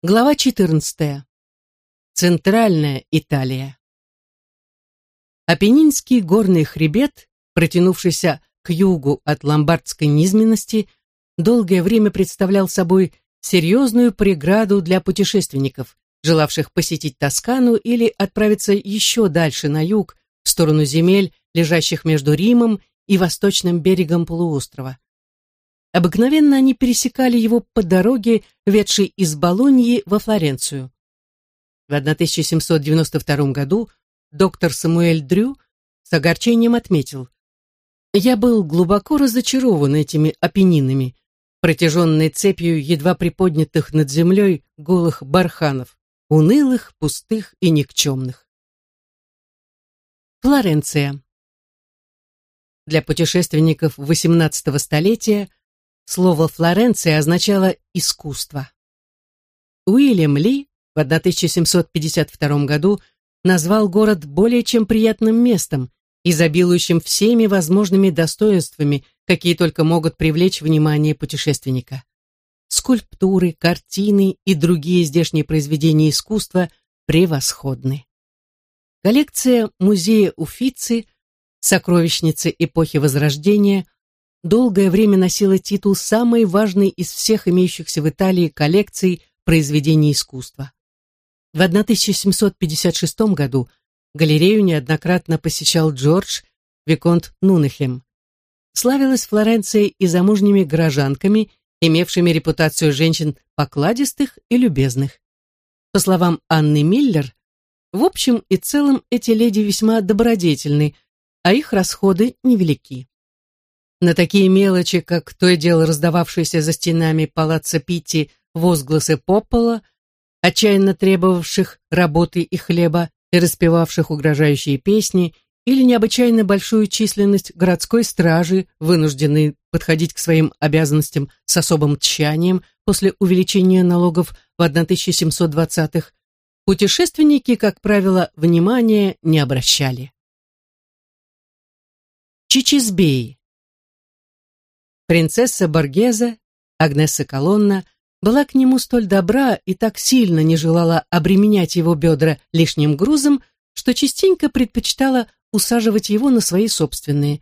Глава 14. Центральная Италия. Апеннинский горный хребет, протянувшийся к югу от ломбардской низменности, долгое время представлял собой серьезную преграду для путешественников, желавших посетить Тоскану или отправиться еще дальше на юг, в сторону земель, лежащих между Римом и восточным берегом полуострова. Обыкновенно они пересекали его по дороге, ведшей из Болоньи во Флоренцию. В 1792 году доктор Самуэль Дрю с огорчением отметил, «Я был глубоко разочарован этими опенинами, протяженной цепью едва приподнятых над землей голых барханов, унылых, пустых и никчемных». Флоренция Для путешественников XVIII столетия Слово «Флоренция» означало «искусство». Уильям Ли в 1752 году назвал город более чем приятным местом, изобилующим всеми возможными достоинствами, какие только могут привлечь внимание путешественника. Скульптуры, картины и другие здешние произведения искусства превосходны. Коллекция музея Уффици, сокровищницы эпохи Возрождения – долгое время носила титул самой важной из всех имеющихся в Италии коллекций произведений искусства. В 1756 году галерею неоднократно посещал Джордж Виконт Нунехем. Славилась Флоренция и замужними горожанками, имевшими репутацию женщин покладистых и любезных. По словам Анны Миллер, в общем и целом эти леди весьма добродетельны, а их расходы невелики. На такие мелочи, как то и дело раздававшиеся за стенами палаца Питти возгласы Поппола, отчаянно требовавших работы и хлеба и распевавших угрожающие песни, или необычайно большую численность городской стражи, вынужденной подходить к своим обязанностям с особым тщанием после увеличения налогов в 1720-х, путешественники, как правило, внимания не обращали. Чичизбей Принцесса Боргеза, Агнесса Колонна, была к нему столь добра и так сильно не желала обременять его бедра лишним грузом, что частенько предпочитала усаживать его на свои собственные.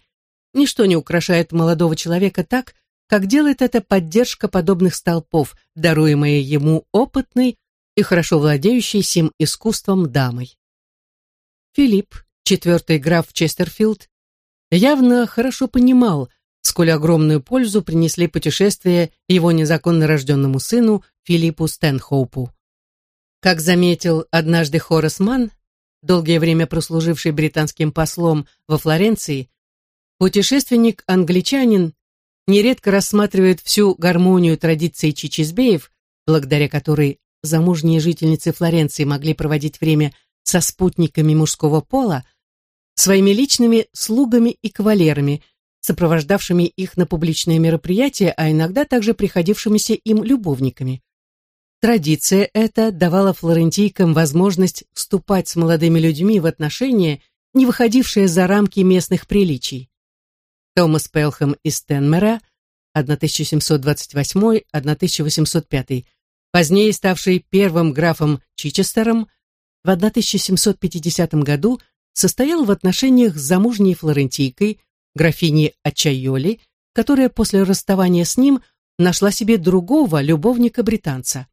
Ничто не украшает молодого человека так, как делает это поддержка подобных столпов, даруемая ему опытной и хорошо владеющей сим искусством дамой. Филипп, четвертый граф Честерфилд, явно хорошо понимал, сколь огромную пользу принесли путешествия его незаконно рожденному сыну Филиппу Стэнхоупу. Как заметил однажды Хорас Манн, долгое время прослуживший британским послом во Флоренции, путешественник-англичанин нередко рассматривает всю гармонию традиций чичизбеев, благодаря которой замужние жительницы Флоренции могли проводить время со спутниками мужского пола, своими личными слугами и кавалерами – сопровождавшими их на публичные мероприятия, а иногда также приходившимися им любовниками. Традиция эта давала флорентийкам возможность вступать с молодыми людьми в отношения, не выходившие за рамки местных приличий. Томас Пелхэм из Тенмера, 1728-1805, позднее ставший первым графом Чичестером, в 1750 году состоял в отношениях с замужней флорентийкой, графини Ачайоли, которая после расставания с ним нашла себе другого любовника-британца.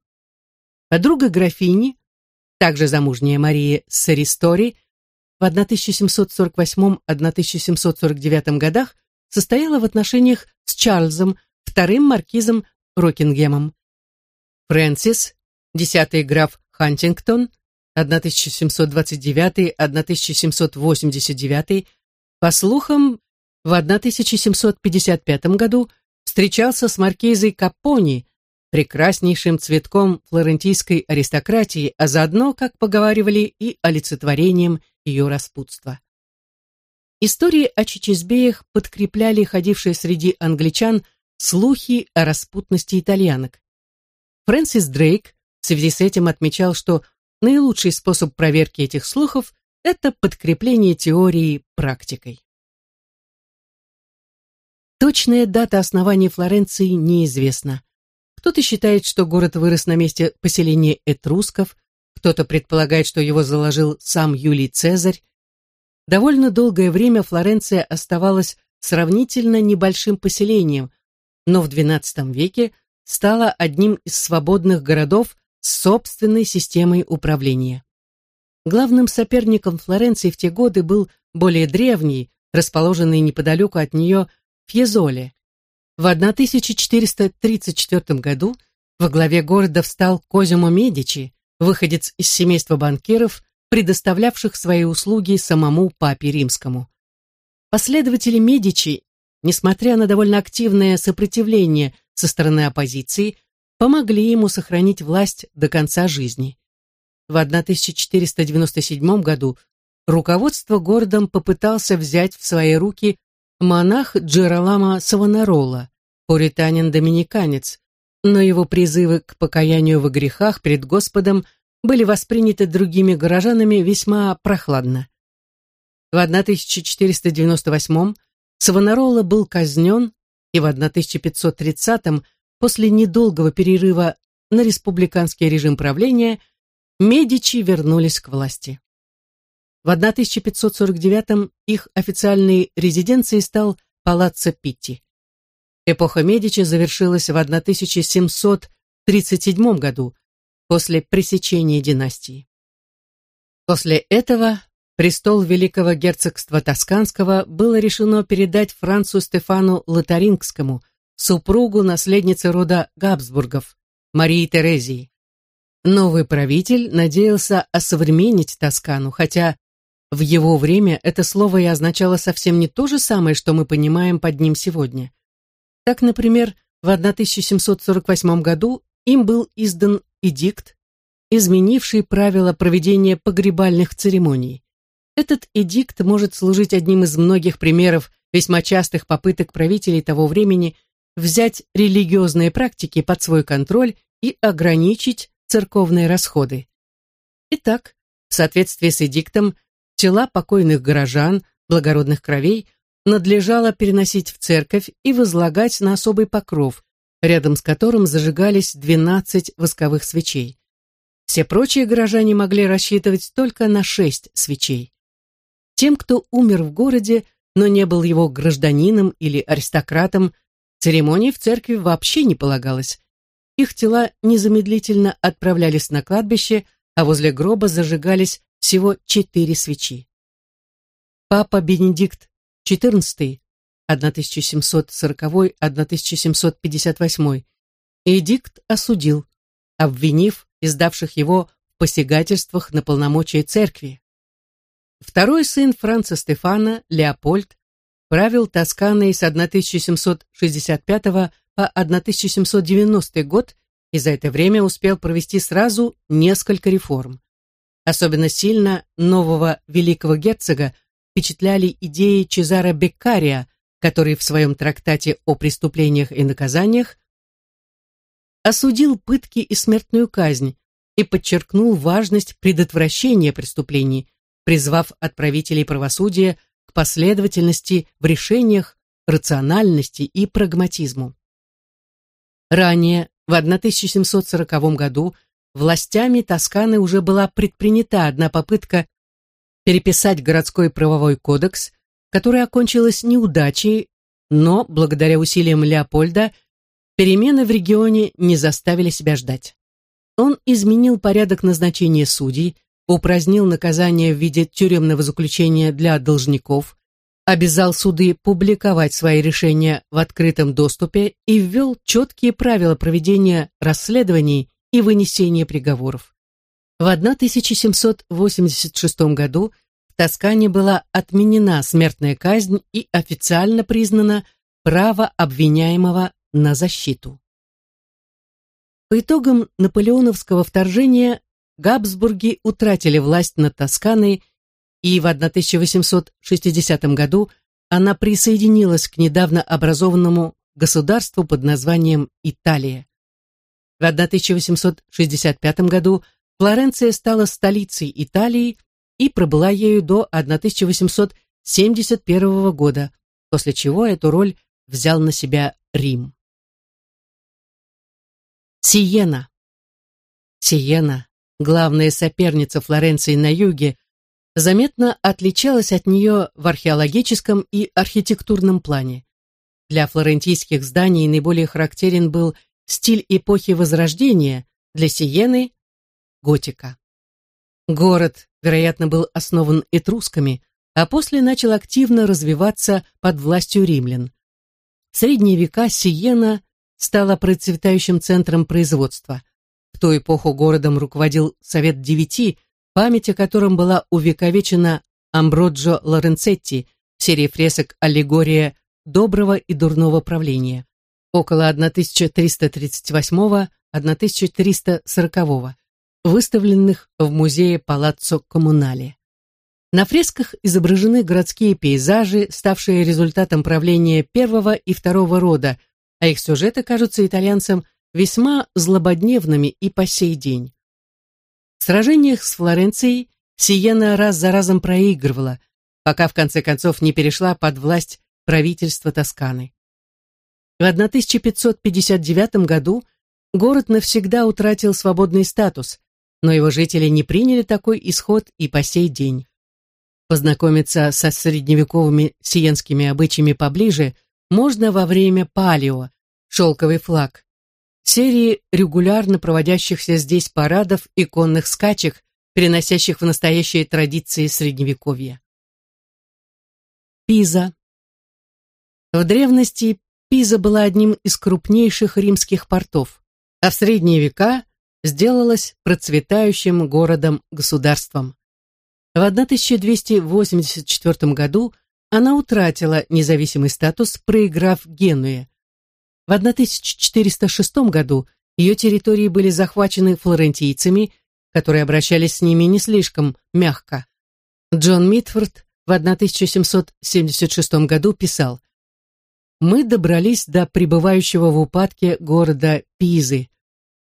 Подруга графини, также замужняя Мария Саристори, в 1748-1749 годах состояла в отношениях с Чарльзом, вторым маркизом Рокингемом. Фрэнсис, десятый граф Хантингтон, 1729-1789, по слухам, в 1755 году встречался с маркизой Капони, прекраснейшим цветком флорентийской аристократии, а заодно, как поговаривали, и олицетворением ее распутства. Истории о чичизбеях подкрепляли ходившие среди англичан слухи о распутности итальянок. Фрэнсис Дрейк в связи с этим отмечал, что наилучший способ проверки этих слухов – это подкрепление теории практикой. Точная дата основания Флоренции неизвестна. Кто-то считает, что город вырос на месте поселения этрусков, кто-то предполагает, что его заложил сам Юлий Цезарь. Довольно долгое время Флоренция оставалась сравнительно небольшим поселением, но в XII веке стала одним из свободных городов с собственной системой управления. Главным соперником Флоренции в те годы был более древний, расположенный неподалеку от нее Фьезоле. В 1434 году во главе города встал Козимо Медичи, выходец из семейства банкиров, предоставлявших свои услуги самому папе римскому. Последователи Медичи, несмотря на довольно активное сопротивление со стороны оппозиции, помогли ему сохранить власть до конца жизни. В 1497 году руководство городом попытался взять в свои руки монах Джералама Савонарола, пуританин-доминиканец, но его призывы к покаянию во грехах перед Господом были восприняты другими горожанами весьма прохладно. В 1498 Савонарола был казнен, и в 1530 после недолгого перерыва на республиканский режим правления Медичи вернулись к власти. В 1549 их официальной резиденцией стал Палаццо Питти. Эпоха Медичи завершилась в 1737 году, после пресечения династии. После этого престол Великого герцогства Тосканского было решено передать Францу Стефану Лотарингскому, супругу наследницы рода Габсбургов, Марии Терезии. Новый правитель надеялся осовременить Тоскану, хотя в его время это слово и означало совсем не то же самое, что мы понимаем под ним сегодня. Так, например, в 1748 году им был издан эдикт, изменивший правила проведения погребальных церемоний. Этот эдикт может служить одним из многих примеров весьма частых попыток правителей того времени взять религиозные практики под свой контроль и ограничить церковные расходы. Итак, в соответствии с эдиктом, тела покойных горожан, благородных кровей, надлежало переносить в церковь и возлагать на особый покров, рядом с которым зажигались 12 восковых свечей. Все прочие горожане могли рассчитывать только на 6 свечей. Тем, кто умер в городе, но не был его гражданином или аристократом, церемонии в церкви вообще не полагалось. Их тела незамедлительно отправлялись на кладбище, а возле гроба зажигались всего четыре свечи. Папа Бенедикт XIV 1740-1758 эдикт осудил, обвинив издавших его в посягательствах на полномочия церкви. Второй сын Франца Стефана, Леопольд, правил Тосканой с 1765 по 1790 год и за это время успел провести сразу несколько реформ. Особенно сильно нового великого герцога впечатляли идеи Чезаро Беккария, который в своем трактате о преступлениях и наказаниях осудил пытки и смертную казнь и подчеркнул важность предотвращения преступлений, призвав отправителей правосудия к последовательности в решениях, рациональности и прагматизму. Ранее, в 1740 году, властями Тосканы уже была предпринята одна попытка переписать городской правовой кодекс, которая окончилась неудачей, но, благодаря усилиям Леопольда, перемены в регионе не заставили себя ждать. Он изменил порядок назначения судей, упразднил наказание в виде тюремного заключения для должников, обязал суды публиковать свои решения в открытом доступе и ввел четкие правила проведения расследований и вынесения приговоров. В 1786 году в Тоскане была отменена смертная казнь и официально признано право обвиняемого на защиту. По итогам наполеоновского вторжения Габсбурги утратили власть над Тосканой, и в 1860 году она присоединилась к недавно образованному государству под названием Италия. В 1865 году Флоренция стала столицей Италии и пробыла ею до 1871 года, после чего эту роль взял на себя Рим. Сиена. Сиена, главная соперница Флоренции на юге, заметно отличалась от нее в археологическом и архитектурном плане. Для флорентийских зданий наиболее характерен был стиль эпохи Возрождения, для Сиены – готика. Город, вероятно, был основан этрусками, а после начал активно развиваться под властью римлян. В средние века Сиена стала процветающим центром производства. В ту эпоху городом руководил Совет Девяти, память о котором была увековечена Амброджо Лоренцетти в серии фресок «Аллегория доброго и дурного правления» около 1338-1340, выставленных в музее Палаццо Коммунале. На фресках изображены городские пейзажи, ставшие результатом правления первого и второго рода, а их сюжеты кажутся итальянцам весьма злободневными и по сей день. В сражениях с Флоренцией Сиена раз за разом проигрывала, пока в конце концов не перешла под власть правительства Тосканы. В 1559 году город навсегда утратил свободный статус, но его жители не приняли такой исход и по сей день. Познакомиться со средневековыми сиенскими обычаями поближе можно во время палео, шелковый флаг, серии регулярно проводящихся здесь парадов и конных скачек, переносящих в настоящие традиции Средневековья. Пиза. В древности Пиза была одним из крупнейших римских портов, а в средние века сделалась процветающим городом-государством. В 1284 году она утратила независимый статус, проиграв Генуе. В 1406 году ее территории были захвачены флорентийцами, которые обращались с ними не слишком мягко. Джон Митфорд в 1776 году писал «Мы добрались до пребывающего в упадке города Пизы.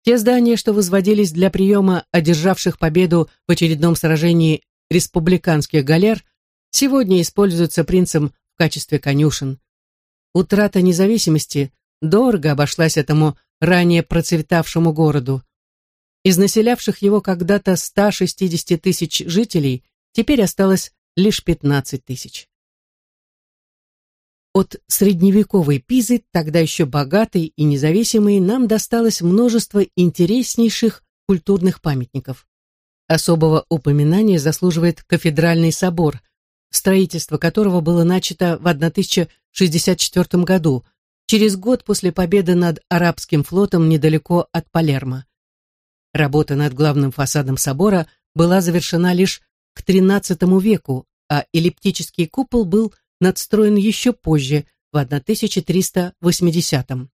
Те здания, что возводились для приема одержавших победу в очередном сражении республиканских галер, сегодня используются принцем в качестве конюшен. Утрата независимости дорого обошлась этому ранее процветавшему городу. Из населявших его когда-то 160 тысяч жителей теперь осталось лишь 15 тысяч. От средневековой Пизы, тогда еще богатой и независимой, нам досталось множество интереснейших культурных памятников. Особого упоминания заслуживает кафедральный собор, строительство которого было начато в 1064 году, через год после победы над арабским флотом недалеко от Палермо. Работа над главным фасадом собора была завершена лишь к XIII веку, а эллиптический купол был надстроен еще позже, в 1380 -м.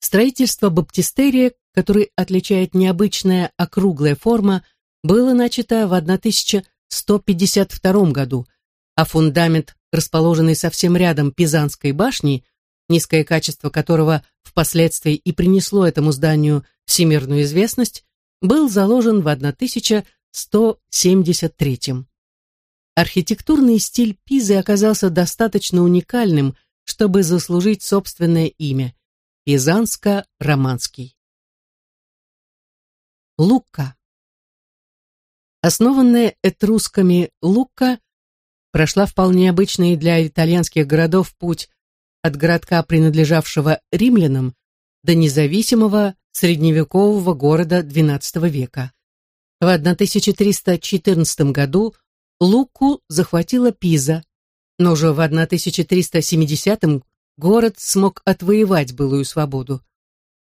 Строительство баптистерия, который отличает необычная округлая форма, было начато в 1152 году, а фундамент, расположенный совсем рядом Пизанской башни, низкое качество которого впоследствии и принесло этому зданию всемирную известность, был заложен в 1173 -м. Архитектурный стиль Пизы оказался достаточно уникальным, чтобы заслужить собственное имя – Пизанско-Романский. Лука. Основанная этрусками Лука прошла вполне обычный для итальянских городов путь от городка, принадлежавшего римлянам, до независимого средневекового города XII века. В 1314 году Луку захватила Пиза, но уже в 1370 город смог отвоевать былую свободу.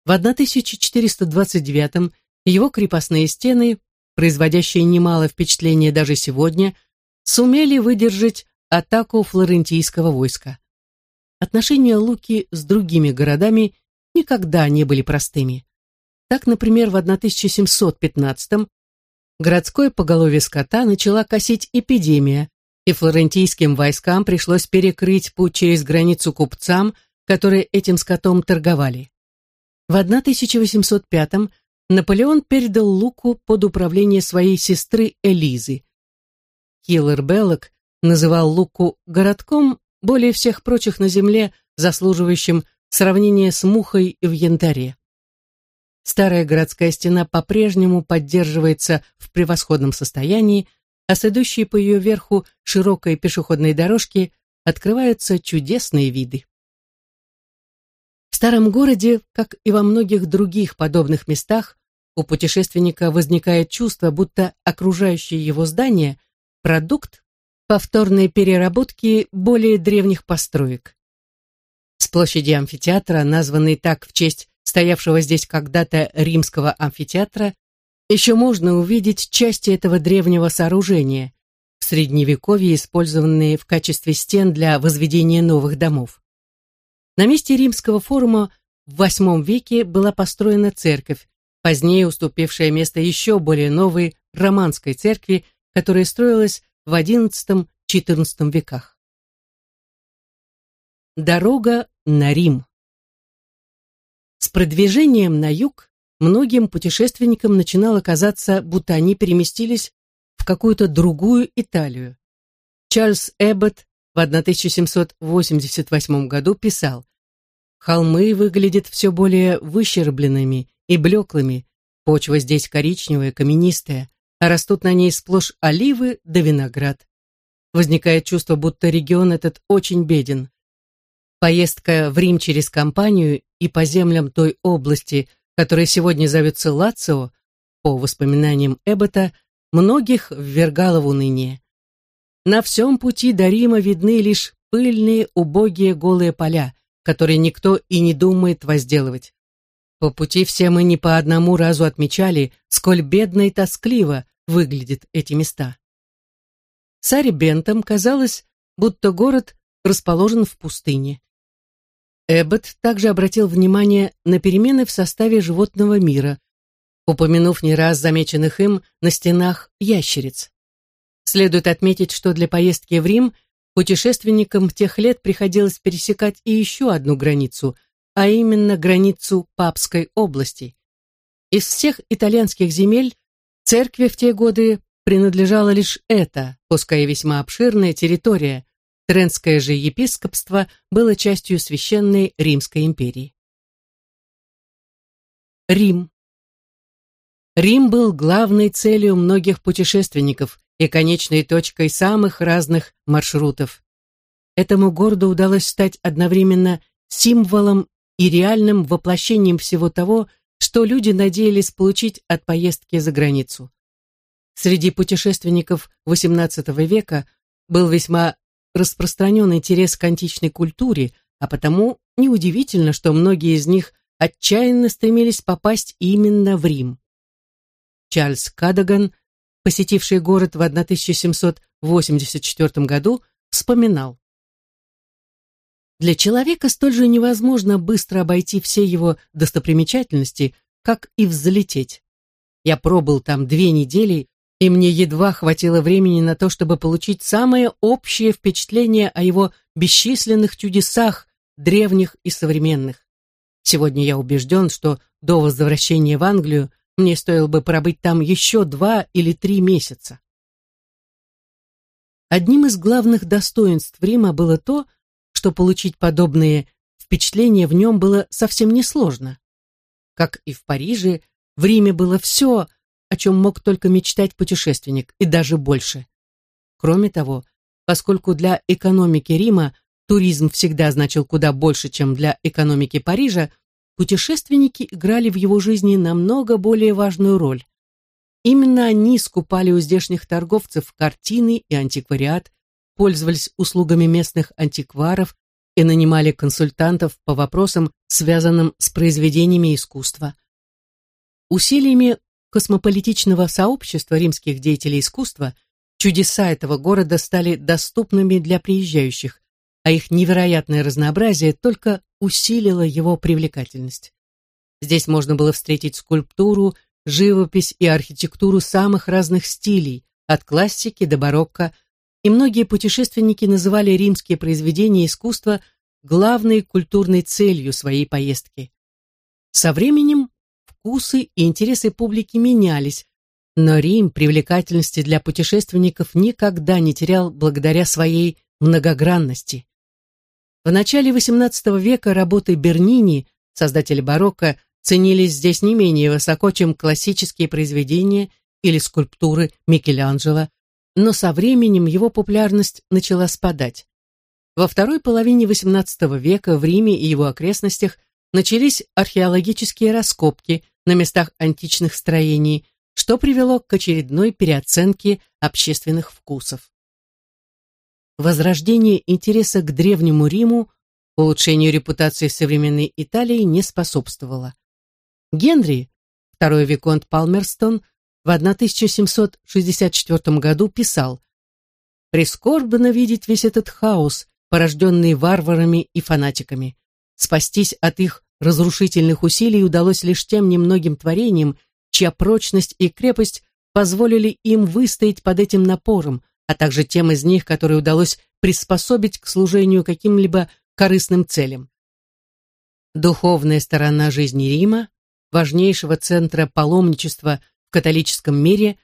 В 1429 его крепостные стены, производящие немало впечатления даже сегодня, сумели выдержать атаку флорентийского войска. Отношения Луки с другими городами никогда не были простыми. Так, например, в 1715 городское поголовье скота начала косить эпидемия, и флорентийским войскам пришлось перекрыть путь через границу купцам, которые этим скотом торговали. В 1805 Наполеон передал Луку под управление своей сестры Элизы. Киллер Беллок называл Луку городком, более всех прочих на земле, заслуживающим сравнения с мухой в янтаре. Старая городская стена по-прежнему поддерживается в превосходном состоянии, а с идущей по ее верху широкой пешеходной дорожки открываются чудесные виды. В старом городе, как и во многих других подобных местах, у путешественника возникает чувство, будто окружающее его здание – продукт повторной переработки более древних построек. С площади амфитеатра, названной так в честь стоявшего здесь когда-то римского амфитеатра, еще можно увидеть части этого древнего сооружения, в средневековье использованные в качестве стен для возведения новых домов. На месте римского форума в VIII веке была построена церковь, позднее уступившая место еще более новой романской церкви, которая строилась в XI-XIV веках. Дорога на Рим С продвижением на юг многим путешественникам начинало казаться, будто они переместились в какую-то другую Италию. Чарльз Эббот в 1788 году писал «Холмы выглядят все более выщербленными и блеклыми, почва здесь коричневая, каменистая, а растут на ней сплошь оливы да виноград. Возникает чувство, будто регион этот очень беден. Поездка в Рим через компанию и по землям той области, которая сегодня зовется Лацио, по воспоминаниям Эббота, многих ввергала в уныние. На всем пути до Рима видны лишь пыльные, убогие, голые поля, которые никто и не думает возделывать. По пути все мы не по одному разу отмечали, сколь бедно и тоскливо выглядят эти места. Саре Бентам казалось, будто город расположен в пустыне. Эббот также обратил внимание на перемены в составе животного мира, упомянув не раз замеченных им на стенах ящериц. Следует отметить, что для поездки в Рим путешественникам тех лет приходилось пересекать и еще одну границу – а именно границу Папской области. Из всех итальянских земель церкви в те годы принадлежала лишь эта, пускай весьма обширная территория. Трентское же епископство было частью Священной Римской империи. Рим. Рим был главной целью многих путешественников и конечной точкой самых разных маршрутов. Этому городу удалось стать одновременно символом и реальным воплощением всего того, что люди надеялись получить от поездки за границу. Среди путешественников XVIII века был весьма распространен интерес к античной культуре, а потому неудивительно, что многие из них отчаянно стремились попасть именно в Рим. Чарльз Кадаган, посетивший город в 1784 году, вспоминал. Для человека столь же невозможно быстро обойти все его достопримечательности, как и взлететь. Я пробыл там две недели, и мне едва хватило времени на то, чтобы получить самое общее впечатление о его бесчисленных чудесах, древних и современных. Сегодня я убежден, что до возвращения в Англию мне стоило бы пробыть там еще два или три месяца. Одним из главных достоинств Рима было то, что получить подобные впечатления в нем было совсем несложно. Как и в Париже, в Риме было все, о чем мог только мечтать путешественник, и даже больше. Кроме того, поскольку для экономики Рима туризм всегда значил куда больше, чем для экономики Парижа, путешественники играли в его жизни намного более важную роль. Именно они скупали у здешних торговцев картины и антиквариат, пользовались услугами местных антикваров и нанимали консультантов по вопросам, связанным с произведениями искусства. Усилиями космополитичного сообщества римских деятелей искусства чудеса этого города стали доступными для приезжающих, а их невероятное разнообразие только усилило его привлекательность. Здесь можно было встретить скульптуру, живопись и архитектуру самых разных стилей, от классики до барокко, и многие путешественники называли римские произведения искусства главной культурной целью своей поездки. Со временем вкусы и интересы публики менялись, но Рим привлекательности для путешественников никогда не терял благодаря своей многогранности. В начале XVIII века работы Бернини, создателя барокко, ценились здесь не менее высоко, чем классические произведения или скульптуры Микеланджело, но со временем его популярность начала спадать. Во второй половине XVIII века в Риме и его окрестностях начались археологические раскопки на местах античных строений, что привело к очередной переоценке общественных вкусов. Возрождение интереса к Древнему Риму улучшению репутации современной Италии не способствовало. Генри, второй виконт Палмерстон, в 1764 году писал «Прискорбно видеть весь этот хаос, порожденный варварами и фанатиками. Спастись от их разрушительных усилий удалось лишь тем немногим творениям, чья прочность и крепость позволили им выстоять под этим напором, а также тем из них, которые удалось приспособить к служению каким-либо корыстным целям. Духовная сторона жизни Рима, важнейшего центра паломничества в католическом мире,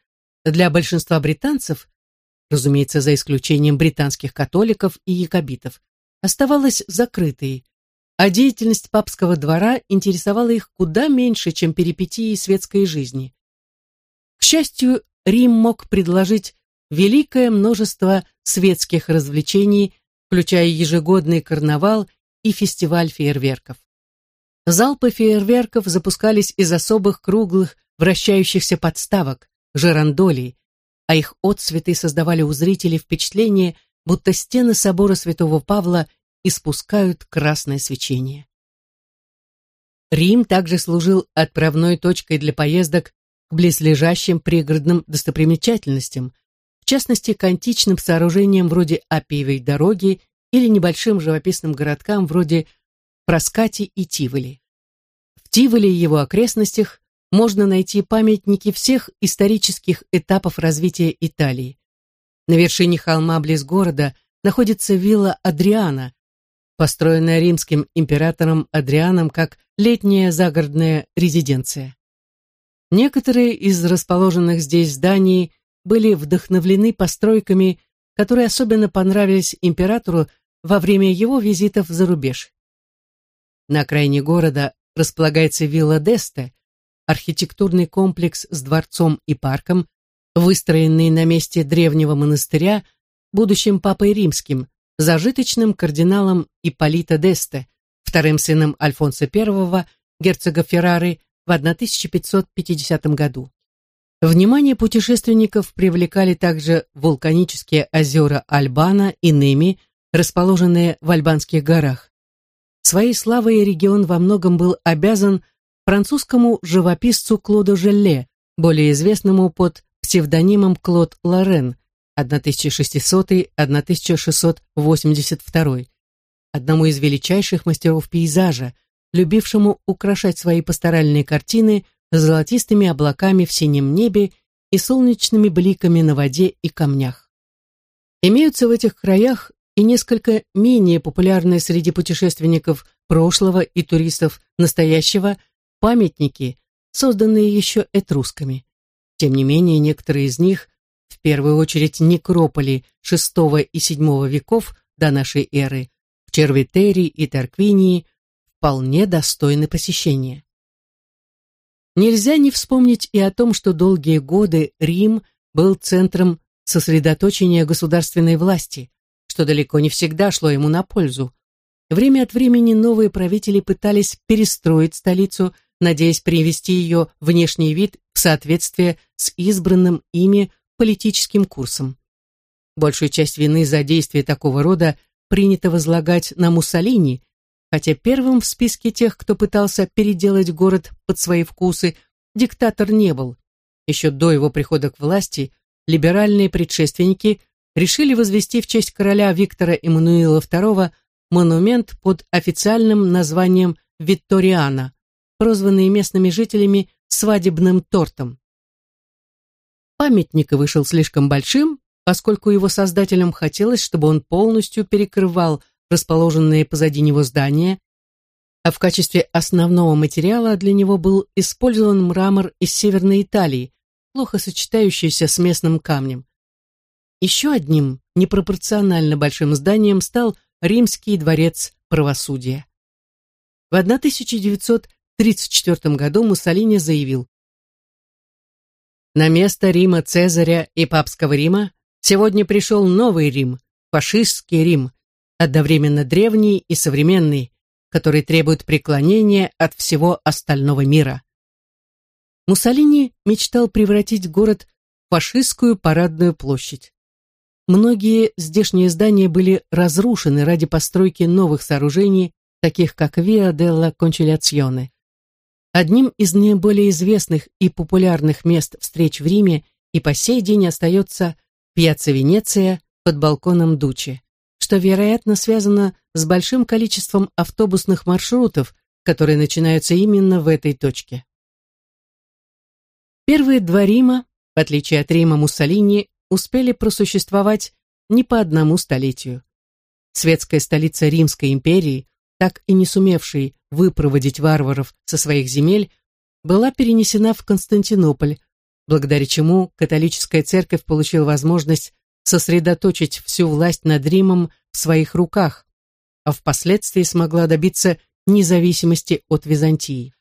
для большинства британцев, разумеется, за исключением британских католиков и якобитов, оставалась закрытой, а деятельность папского двора интересовала их куда меньше, чем перипетии светской жизни. К счастью, Рим мог предложить великое множество светских развлечений, включая ежегодный карнавал и фестиваль фейерверков. Залпы фейерверков запускались из особых круглых вращающихся подставок, жерандолей, а их отцветы создавали у зрителей впечатление, будто стены собора святого Павла испускают красное свечение. Рим также служил отправной точкой для поездок к близлежащим пригородным достопримечательностям, в частности, к античным сооружениям вроде Апиевой дороги или небольшим живописным городкам вроде Проскати и Тиволи. В Тиволи и его окрестностях можно найти памятники всех исторических этапов развития Италии. На вершине холма близ города находится вилла Адриана, построенная римским императором Адрианом как летняя загородная резиденция. Некоторые из расположенных здесь зданий были вдохновлены постройками, которые особенно понравились императору во время его визитов за рубеж. На окраине города располагается вилла Десте, архитектурный комплекс с дворцом и парком, выстроенный на месте древнего монастыря будущим папой римским, зажиточным кардиналом Ипполита Десте, вторым сыном Альфонса I, герцога Феррары, в 1550 году. Внимание путешественников привлекали также вулканические озера Альбана и Неми, расположенные в Альбанских горах. Своей славой регион во многом был обязан французскому живописцу Клоду Желле, более известному под псевдонимом Клод Лорен, 1600-1682, одному из величайших мастеров пейзажа, любившему украшать свои пасторальные картины золотистыми облаками в синем небе и солнечными бликами на воде и камнях. Имеются в этих краях и несколько менее популярные среди путешественников прошлого и туристов настоящего памятники, созданные еще этрусками. Тем не менее, некоторые из них в первую очередь некрополи VI и VII веков до нашей эры, в Червитери и Тарквинии, вполне достойны посещения. Нельзя не вспомнить и о том, что долгие годы Рим был центром сосредоточения государственной власти, что далеко не всегда шло ему на пользу. Время от времени новые правители пытались перестроить столицу, надеясь привести ее внешний вид в соответствие с избранным ими политическим курсом. Большую часть вины за действия такого рода принято возлагать на Муссолини, хотя первым в списке тех, кто пытался переделать город под свои вкусы, диктатор не был. Еще до его прихода к власти либеральные предшественники решили возвести в честь короля Виктора Эммануила II монумент под официальным названием Витториана, прозванный местными жителями свадебным тортом. Памятник вышел слишком большим, поскольку его создателям хотелось, чтобы он полностью перекрывал расположенные позади него здания, а в качестве основного материала для него был использован мрамор из Северной Италии, плохо сочетающийся с местным камнем. Еще одним непропорционально большим зданием стал Римский дворец правосудия. В 1900 1934 году Муссолини заявил «На место Рима Цезаря и Папского Рима сегодня пришел новый Рим, фашистский Рим, одновременно древний и современный, который требует преклонения от всего остального мира». Муссолини мечтал превратить город в фашистскую парадную площадь. Многие здешние здания были разрушены ради постройки новых сооружений, таких как Виа делла Кончиляционе. Одним из наиболее известных и популярных мест встреч в Риме и по сей день остается Пьяцца Венеция под балконом Дучи, что, вероятно, связано с большим количеством автобусных маршрутов, которые начинаются именно в этой точке. Первые два Рима, в отличие от Рима Муссолини, успели просуществовать не по одному столетию. Светская столица Римской империи, так и не сумевшей выпроводить варваров со своих земель, была перенесена в Константинополь, благодаря чему католическая церковь получила возможность сосредоточить всю власть над Римом в своих руках, а впоследствии смогла добиться независимости от Византии.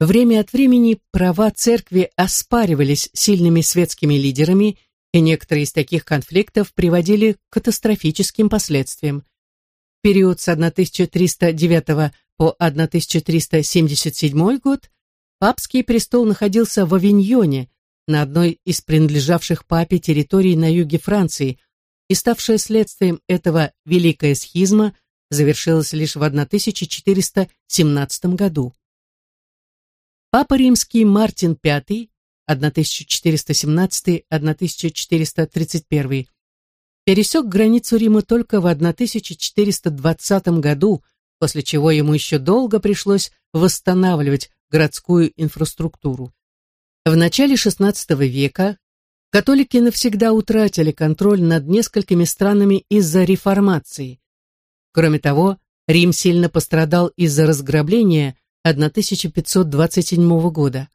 Время от времени права церкви оспаривались сильными светскими лидерами и некоторые из таких конфликтов приводили к катастрофическим последствиям. Период с 1309 по 1377 год папский престол находился в Авиньоне, на одной из принадлежавших папе территорий на юге Франции, и ставшая следствием этого Великая схизма завершилась лишь в 1417 году. Папа римский Мартин V 1417-1431, пересек границу Рима только в 1420 году, после чего ему еще долго пришлось восстанавливать городскую инфраструктуру. В начале XVI века католики навсегда утратили контроль над несколькими странами из-за реформации. Кроме того, Рим сильно пострадал из-за разграбления 1527 года.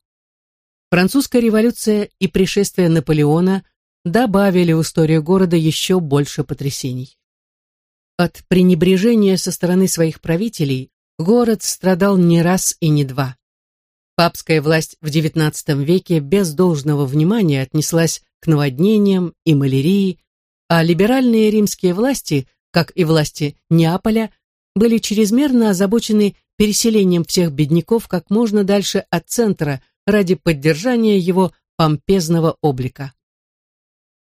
Французская революция и пришествие Наполеона добавили в историю города еще больше потрясений. От пренебрежения со стороны своих правителей город страдал не раз и не два. Папская власть в XIX веке без должного внимания отнеслась к наводнениям и малярии, а либеральные римские власти, как и власти Неаполя, были чрезмерно озабочены переселением всех бедняков как можно дальше от центра – ради поддержания его помпезного облика.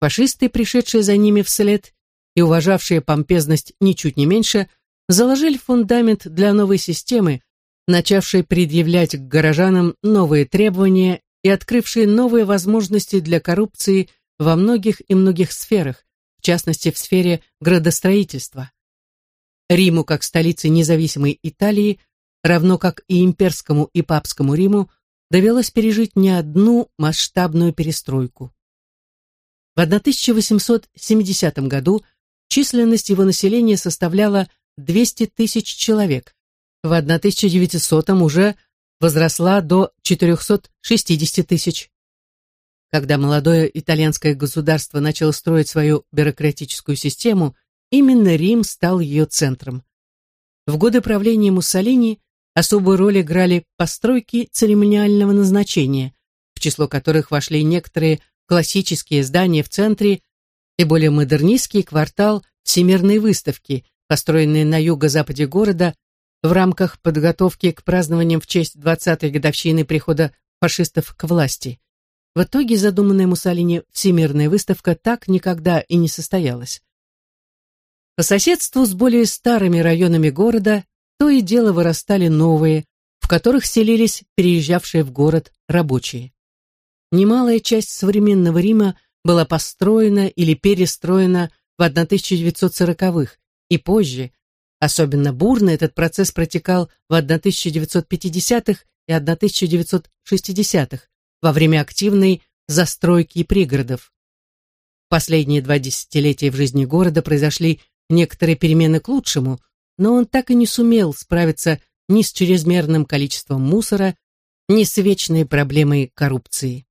Фашисты, пришедшие за ними вслед и уважавшие помпезность ничуть не меньше, заложили фундамент для новой системы, начавшей предъявлять к горожанам новые требования и открывшие новые возможности для коррупции во многих и многих сферах, в частности в сфере градостроительства. Риму как столице независимой Италии, равно как и имперскому и папскому Риму, довелось пережить не одну масштабную перестройку. В 1870 году численность его населения составляла 200 тысяч человек, в 1900 уже возросла до 460 тысяч. Когда молодое итальянское государство начало строить свою бюрократическую систему, именно Рим стал ее центром. В годы правления Муссолини Особую роль играли постройки церемониального назначения, в число которых вошли некоторые классические здания в центре и более модернистский квартал Всемирной выставки, построенный на юго-западе города в рамках подготовки к празднованиям в честь 20-й годовщины прихода фашистов к власти. В итоге задуманная Муссолини Всемирная выставка так никогда и не состоялась. По соседству с более старыми районами города то и дело вырастали новые, в которых селились переезжавшие в город рабочие. Немалая часть современного Рима была построена или перестроена в 1940-х и позже. Особенно бурно этот процесс протекал в 1950-х и 1960-х, во время активной застройки пригородов. Последние два десятилетия в жизни города произошли некоторые перемены к лучшему, но он так и не сумел справиться ни с чрезмерным количеством мусора, ни с вечной проблемой коррупции.